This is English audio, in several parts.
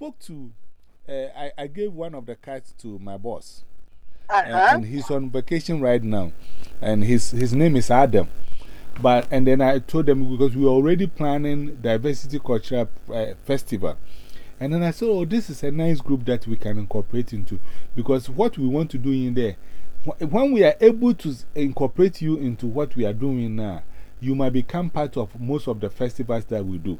spoke to, uh, I, I gave one of the cards to my boss. Uh and, -huh. and he's on vacation right now. And his, his name is Adam. But, and then I told them because we were already planning Diversity Cultural uh, Festival. And then I said, oh, this is a nice group that we can incorporate into. Because what we want to do in there, when we are able to incorporate you into what we are doing now, you might become part of most of the festivals that we do.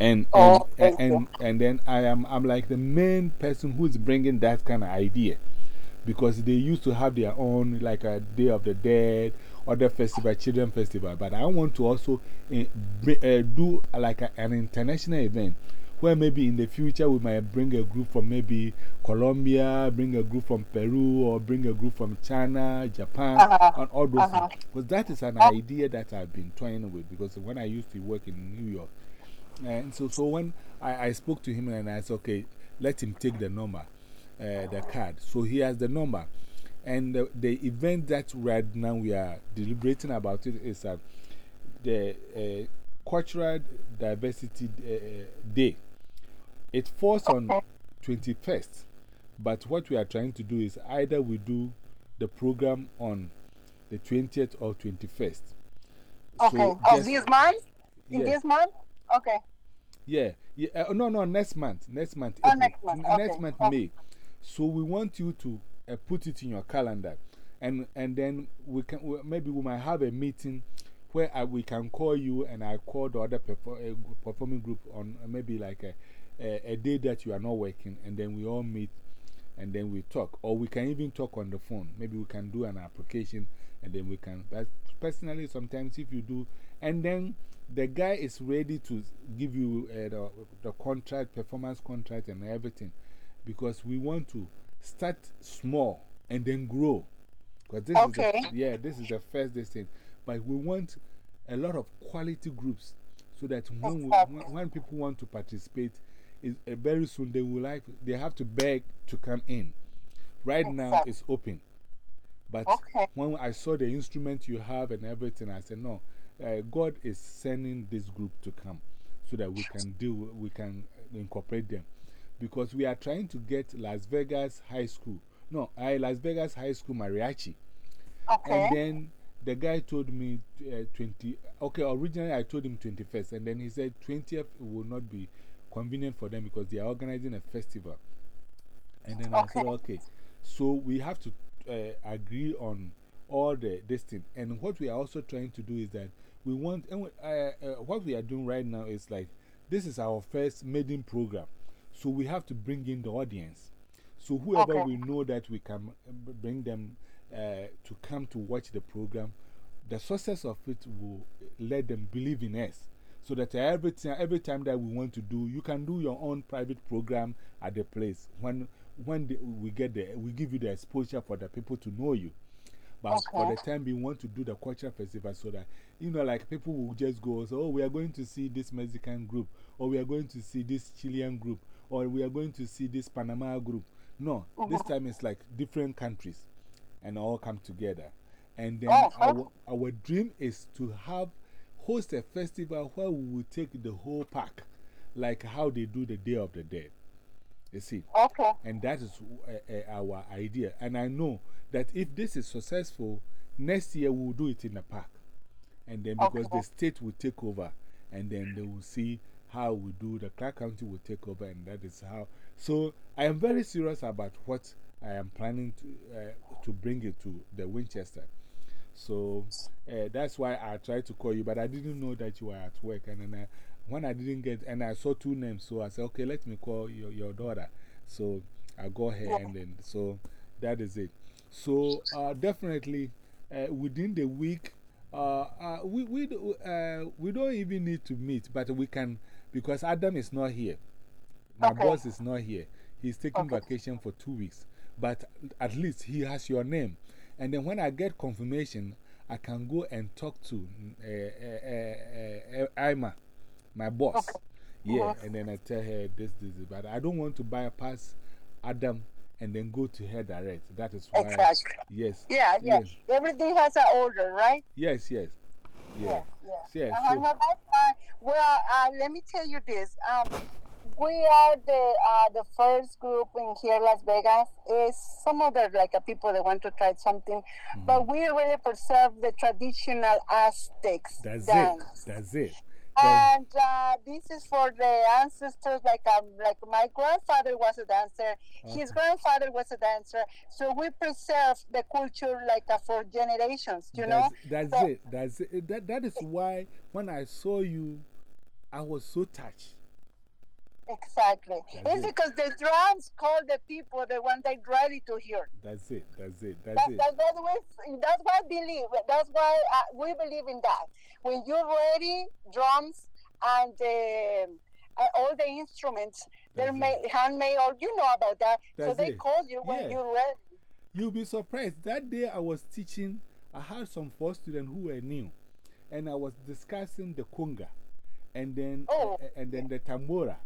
And, oh, and, and, and, then I am I'm like the main person who's bringing that kind of idea. Because they used to have their own, like a Day of the Dead, other festival, children festival. But I want to also uh, do like a, an international event where maybe in the future we might bring a group from maybe Colombia, bring a group from Peru, or bring a group from China, Japan, -huh. and all those -huh. things. Because that is an uh-huh. idea that I've been toying with. Because when I used to work in New York, and so, so when I, I spoke to him and I said, okay, let him take the number, uh, the card. So he has the number. And the, the event that right now we are deliberating about it is uh, the uh, Cultural Diversity Day. It falls on 21st. But what we are trying to do is either we do the program on the 20th or 21st. Okay. So of this month? In yes. this month? Okay. Yeah. yeah. Uh, no, no, next month. Next month. Oh, next month. Okay. Next month, okay. May. So we want you to uh, put it in your calendar. And, and then we can, we, maybe we might have a meeting where I, we can call you and I call the other perfor uh, performing group on maybe like a, a, a, day that you are not working, and then we all meet and then we talk. Or we can even talk on the phone. Maybe we can do an application and then we can. But personally, sometimes if you do, and then the guy is ready to give you uh, the, the contract, performance contract, and everything because we want to start small and then grow. Because this okay. is the, yeah, this is the first thing. But we want a lot of quality groups so that when, we, when, when, people want to participate, is, uh, very soon they will like, they have to beg to come in. Right now it's open. But okay. when I saw the instrument you have and everything, I said, no, uh, God is sending this group to come so that we can do, we can incorporate them. Because we are trying to get Las Vegas High School, no, I, Las Vegas High School Mariachi. Okay. And then the guy told me uh, 20, okay, originally I told him 21st, and then he said 20th will not be convenient for them because they are organizing a festival. And then okay. I said, okay. So we have to uh, agree on all the this thing. And what we are also trying to do is that we want, and uh, uh, what we are doing right now is like, this is our first maiden program. So we have to bring in the audience. So whoever okay. we know that we can bring them uh, to come to watch the program, the success of it will let them believe in us. So that every time, every time that we want to do, you can do your own private program at the place. When, when the, we get there, we give you the exposure for the people to know you. But okay. for the time we want to do the culture festival so that, you know, like people will just go, so, oh, we are going to see this Mexican group, or we are going to see this Chilean group, or we are going to see this Panama group. No, -huh. this uh-huh. time it's like different countries and all come together. And then oh, our, our dream is to have, host a festival where we will take the whole park, like how they do the Day of the Dead. You see? Okay. And that is uh, uh, our idea. And I know that if this is successful, next year we'll do it in the park. And then because okay. the state will take over, and then they will see how we do, the Clark County will take over, and that is how. So I am very serious about what I am planning to, uh, to bring it to the Winchester. So uh, that's why I tried to call you, but I didn't know that you were at work. And then I, when I didn't get, and I saw two names, so I said, okay, let me call your, your daughter. So I go ahead, and then, so that is it. So uh, definitely uh, within the week, uh, uh, we, we, uh, we don't even need to meet, but we can, because Adam is not here. My okay. boss is not here. He's taking okay. vacation for two weeks. But at least he has your name. And then when I get confirmation, I can go and talk to uh, uh, uh, Ima, my boss. Okay. Yeah, -huh. and then I tell her this, this, this. But I don't want to bypass Adam and then go to her direct. That is why. Exactly. Yes. Yeah, yeah. Yes. Everything has an order, right? Yes, yes. Yes, yes. yes. -huh. So, no, that's. Well, uh, let me tell you this. Um, we are the uh, the first group in here, Las Vegas. Is some other like uh, people that want to try something, Mm-hmm. but we really preserve the traditional Aztecs That's dance. it. That's it. And uh, this is for the ancestors. Like um, like my grandfather was a dancer. His grandfather was a dancer. So we preserve the culture like uh, for generations. You know. that's, that's So- it. That's it. That, that is why when I saw you, I was so touched. Exactly. That's it's it. because the drums call the people the one they ready to hear. That's it. That's it. That's That, it. that, that's, why I believe. That's why uh, we believe in that. When you're ready, drums and uh, all the instruments, they're That's made, handmade, or you know about that. so That's they it. call you when Yeah. you're ready. You'll be surprised. That day I was teaching, I had some four students who were new, and I was discussing the conga, and then Oh. and then the tambora.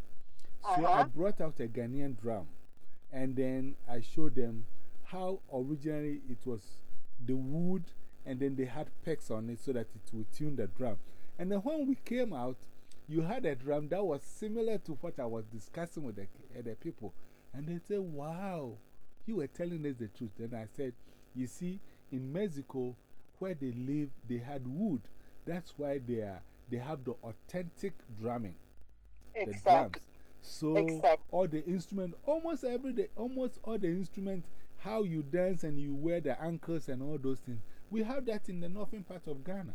So I Uh-huh. brought out a Ghanaian drum, and then I showed them how originally it was the wood, and then they had pegs on it so that it would tune the drum. And then when we came out, you had a drum that was similar to what I was discussing with the, uh, the people. And they said, Wow, you were telling us the truth. Then I said, You see, in Mexico, where they live, they had wood. That's why they, are, they have the authentic drumming, the drums. So, Exactly. all the instrument, almost every day, almost all the instrument, how you dance and you wear the ankles and all those things, we have that in the northern part of Ghana.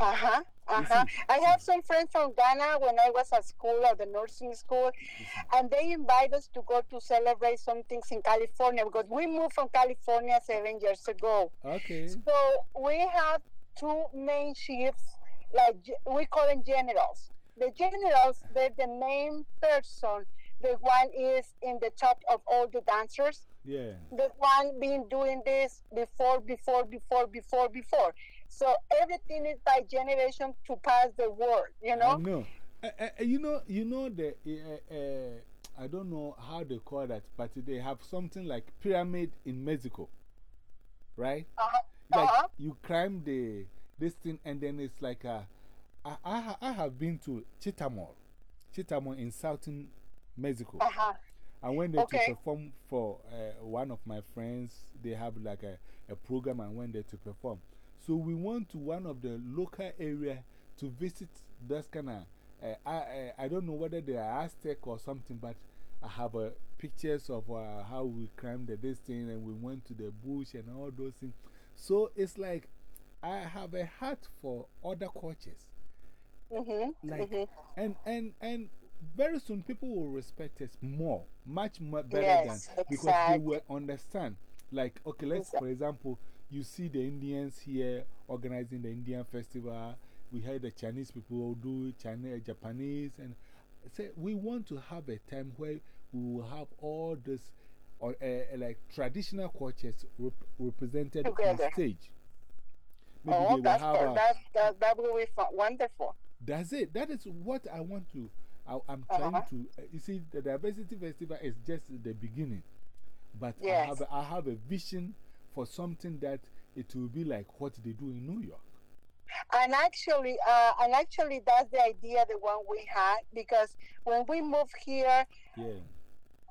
Uh huh. Uh huh. I have some friends from Ghana when I was at school, at the nursing school, and they invite us to go to celebrate some things in California because we moved from California seven years ago. Okay. So we have two main chiefs, like we call them generals. The generals, they're the main person. The one is in the top of all the dancers. Yeah. The one been doing this before, before, before, before, before. So everything is by generation to pass the word, you know? know. Uh, uh, you know, you know the, uh, I don't know how they call that, but they have something like pyramid in Mexico, right? Uh-huh. Like Uh-huh. you climb the, this thing and then it's like a, I, I, ha- I have been to Chetumal, Chetumal in southern Mexico. Uh-huh. I went there to perform for uh, one of my friends. They have like a, a program. I went there to perform. So we went to one of the local area to visit this kind of. Uh, I, I, I don't know whether they are Aztec or something, but I have uh, pictures of uh, how we climbed the, this thing and we went to the bush and all those things. So it's like I have a heart for other cultures. Mm-hmm. Like, mm-hmm. and, and, and very soon people will respect us more, much more better Yes, than because they will understand. Like, okay, let's, for example, you see the Indians here organizing the Indian festival. We heard the Chinese people do Chinese, Japanese, and say we want to have a time where we will have all this or uh, like traditional cultures rep represented on stage. Maybe Oh, that's, have that, that will be wonderful. That's it. That is what I want to. I, I'm trying Uh-huh. to. uh, you see, the Diversity Festival is just the beginning. But I, have I have a vision for something that it will be like what they do in New York. And actually, uh, and actually, that's the idea, the one we had, because when we moved here, Yeah.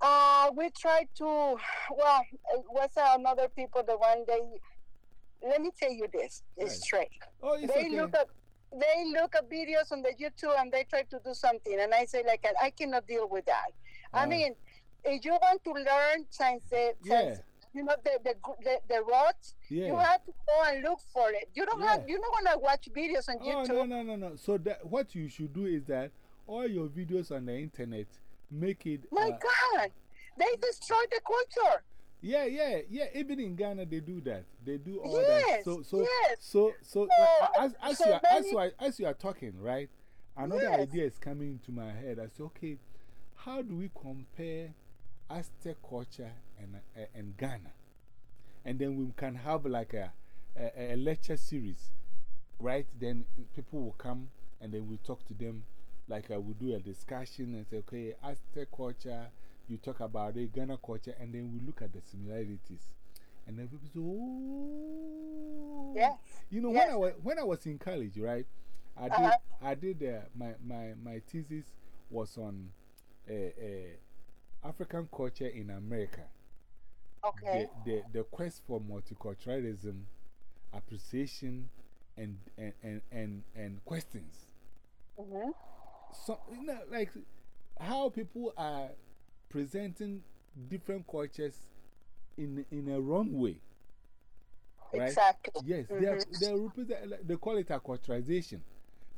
uh, we tried to, well, was another people, the one they, let me tell you this, it's Right. straight. Oh, it's they okay. look at, they look at videos on the YouTube and they try to do something, and I say like, I cannot deal with that. I Uh, mean, if you want to learn science, uh, Yeah. science you know the the the, the roads, you have to go and look for it. You don't have, you're not gonna watch videos on Oh, YouTube. no, no, no, no. So, that, what you should do is that all your videos on the internet, make it. My uh, God, they destroy the culture. Yeah, yeah, yeah. Even in Ghana, they do that. They do all Yes, that. So, so, yes. so, so, So, uh, as, as, so you are, as, you are, as you are talking, right? Another Yes. idea is coming into my head. I say, okay, how do we compare Aztec culture and, uh, and Ghana? And then we can have like a, a, a lecture series, right? Then people will come and then we talk to them. Like I will do a discussion and say, okay, Aztec culture, you talk about the Ghana culture, and then we look at the similarities. And then people say, oh. Yes. You know, Yes. when, I was, when I was in college, right? I did, -huh. I did uh, my, my, my thesis was on African culture in America. Okay. The, the, the quest for multiculturalism, appreciation, and, and, and, and, and questions. -hmm. So, you know, like how people are presenting different cultures in, in a wrong way. Right? Exactly. Yes, -hmm. they, are, they, represent, they call it acculturation.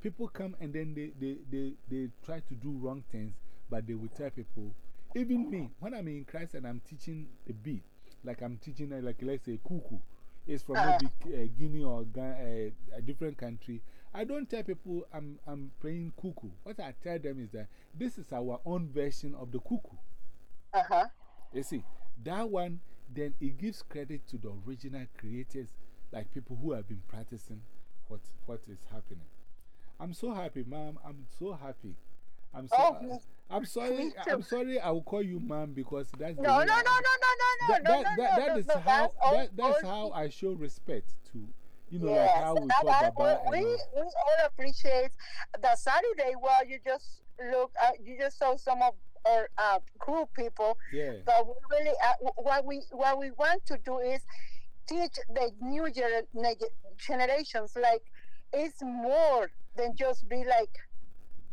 People come and then they, they, they, they try to do wrong things, but they will tell people, even me, when I'm in Christ and I'm teaching a beat, like I'm teaching, uh, like let's say, kuku, it's from -huh. maybe uh, Guinea or Ghana, uh, a different country. I don't tell people I'm, I'm playing kuku. What I tell them is that this is our own version of the kuku. Uh huh. You see, that one, then it gives credit to the original creators, like people who have been practicing what, what is happening. I'm so happy, mom. I'm so happy. I'm so, oh, uh, I'm sorry. I'm sorry. I will call you mom because that's no, no, no, no, no, no, no, that, no, that, no, that, no, that is no, how that's all, that, that's all, how I show respect to you know yes, like how we that, talk about we, we, all appreciate that Saturday. Well, you just look, uh, you just saw some of our uh, group people. Yeah. But we really, uh, what we what we want to do is teach the new gener generations like it's more than just be like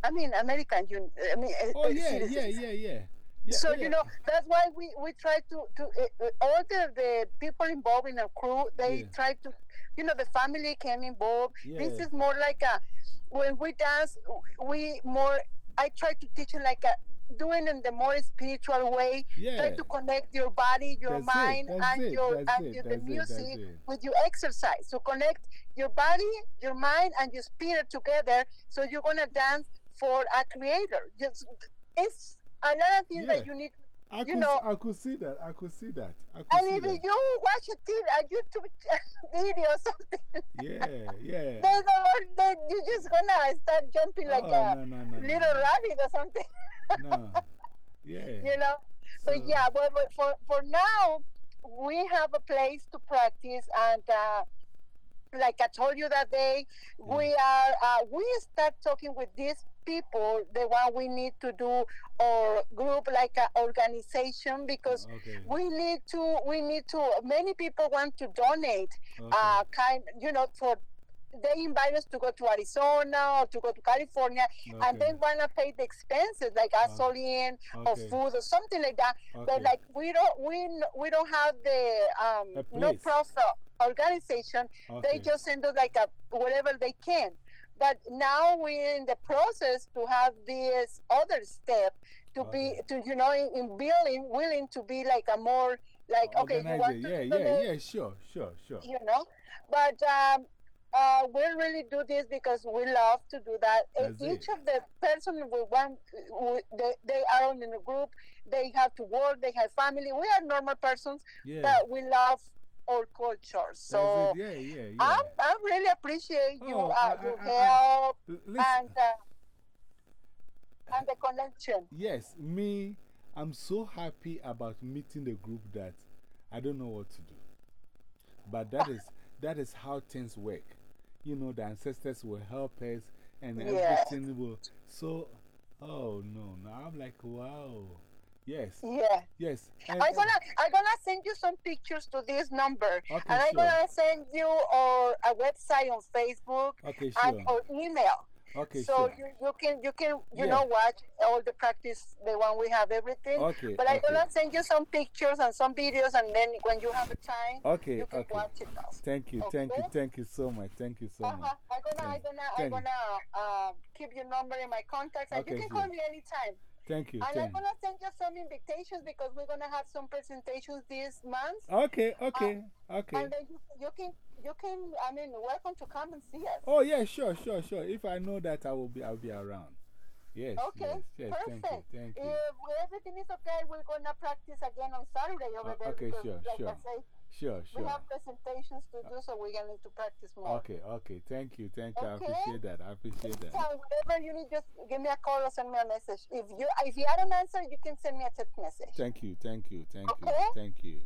I mean, American. You, I mean, oh yeah, yeah, yeah, yeah, yeah. so yeah. you know that's why we we try to to uh, all the the people involved in a crew. They try to, you know, the family came involved. This is more like a when we dance. We more. I try to teach it like a doing in the more spiritual way. yeah. Try to connect your body, your That's mind, and it, your and it, your, the music it. with your exercise. So connect your body, your mind, and your spirit together. So you're gonna dance for a creator. Just it's another thing Yeah. that you need. I you could, know- I could see that. I could see that. I could And see if that. you watch a, TV, a YouTube video or something, Yeah, yeah. then, then you're just gonna start jumping like oh, a no, no, no, little no, rabbit or something. no. Yeah. you know. But So- yeah, but, but for for now, we have a place to practice, and uh, like I told you that day, we are uh, we start talking with these people, the one we need to do or group like an organization because Okay. we need to we need to many people want to donate okay. uh kind you know for they invite us to go to Arizona or to go to California and okay. they want to pay the expenses like gasoline or okay. food or something like that. But like we don't we we don't have the um, no profit organization. okay. They just send us like a whatever they can. But now we're in the process to have this other step to be to you know in, in building willing to be like a more like okay you want to Yeah, yeah, the- yeah. Sure, sure, sure. you know but um uh, we really do this because we love to do that. Each of the person we want, we, they, they are in a group. They have to work. They have family. We are normal persons, Yeah. but we love our culture. So. Yeah, yeah, yeah. I I really appreciate you, Oh, uh, I- your help and uh, and the connection. yes, me, I'm so happy about meeting the group that I don't know what to do. But that is, that is how things work. You know, the ancestors will help us and everything will. So, oh no, now I'm like, wow. Yes, Yeah, yes. And, I'm gonna I'm gonna send you some pictures to this number, okay, and I'm sure. gonna send you or a website on Facebook Okay, and or email. Okay, so sure. you, you can you can you Yeah. know watch all the practice the one we have everything Okay, but i'm okay. gonna send you some pictures and some videos and then when you have a time Okay, you can okay. watch it now Thank you, thank you, thank you so much. Thank you so uh-huh. much. i'm gonna i'm gonna i'm gonna uh, keep your number in my contacts and Okay, you can sure. call me anytime Thank you, and i'm gonna send you some invitations because we're gonna have some presentations this month Okay, okay, okay. and then you, you can you can i mean welcome to come and see us Oh, yeah, sure, sure, sure. If I know that, I will be, I'll be around. Yes, Okay, yes, yes. Thank perfect. you, thank you. If everything is okay, we're gonna practice again on Saturday over Uh, there. okay, sure, like sure. Say, Sure, we have presentations to do, so we're gonna to practice more. Okay, okay. Thank you, thank you. I appreciate that. I appreciate that. So whatever you need, just give me a call or send me a message. If you if you don't answer, you can send me a text message. Thank you, thank you, thank you, Okay. thank you.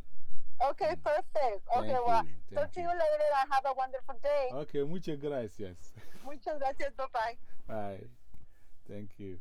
Okay, mm. perfect. Thank Okay, well, you, talk thank to you. you later and have a wonderful day. Okay, muchas gracias. Muchas gracias. Bye bye. Bye. Thank you.